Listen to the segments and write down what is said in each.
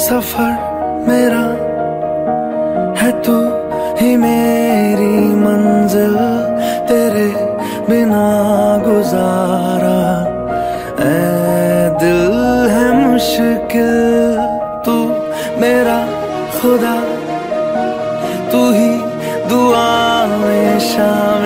سفر میرا ہے تو ہی میری منزل، تیرے بنا گزارا۔ اے دل ہے مشکل، تو میرا خدا، تو ہی دعا میں شامل۔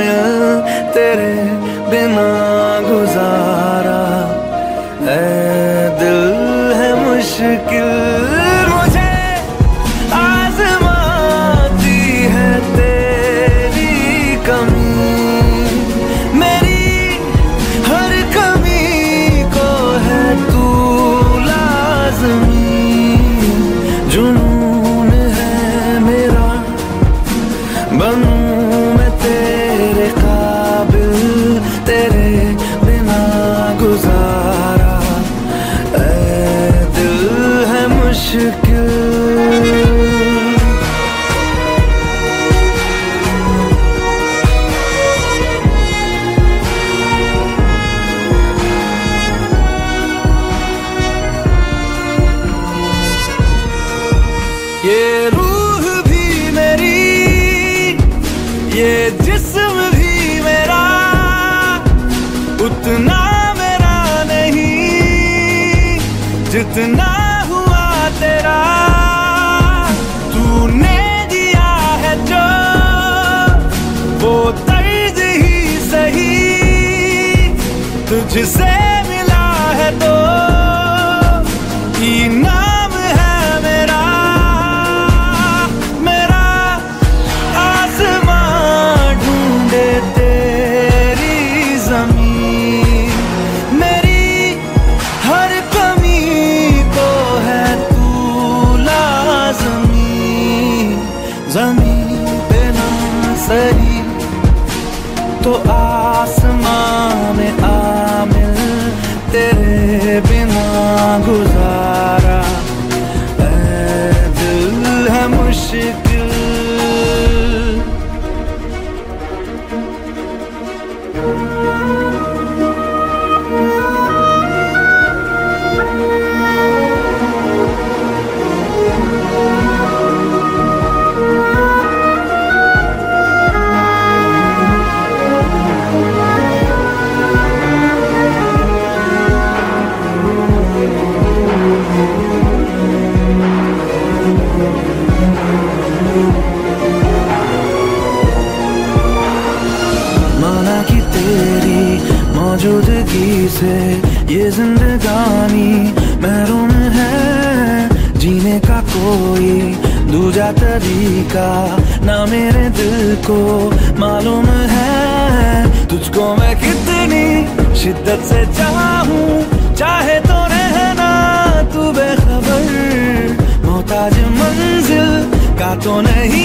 مشکل یہ روح بھی میری یہ جسم بھی میرا اتنا میرا نہیں جتنا تیرا تو نے دیا ہے جو وہ طرز ہی صحیح تجھ سے تو آسمان میں عامل تیرے بنا گزر سے یہ زندگانی محروم ہے۔ جینے کا کوئی دوجا طریقہ نہ میرے دل کو معلوم ہے۔ تجھ کو میں کتنی شدت سے چاہوں، چاہے تو رہنا تو بے خبر۔ محتاج منزل کا تو نہیں۔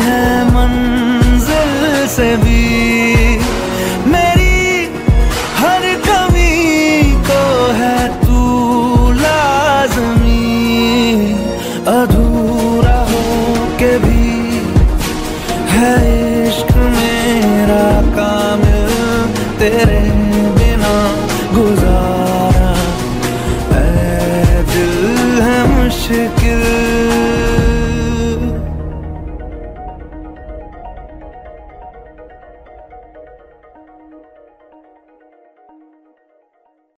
ہے منزل سے بھی۔ میری ہر کمی کو ہے تو لازمی۔ ادھورا ہو کے بھی ہے عشق میرا کامل۔ تیرے بنا گزارا۔ اے دل ہے مشکل۔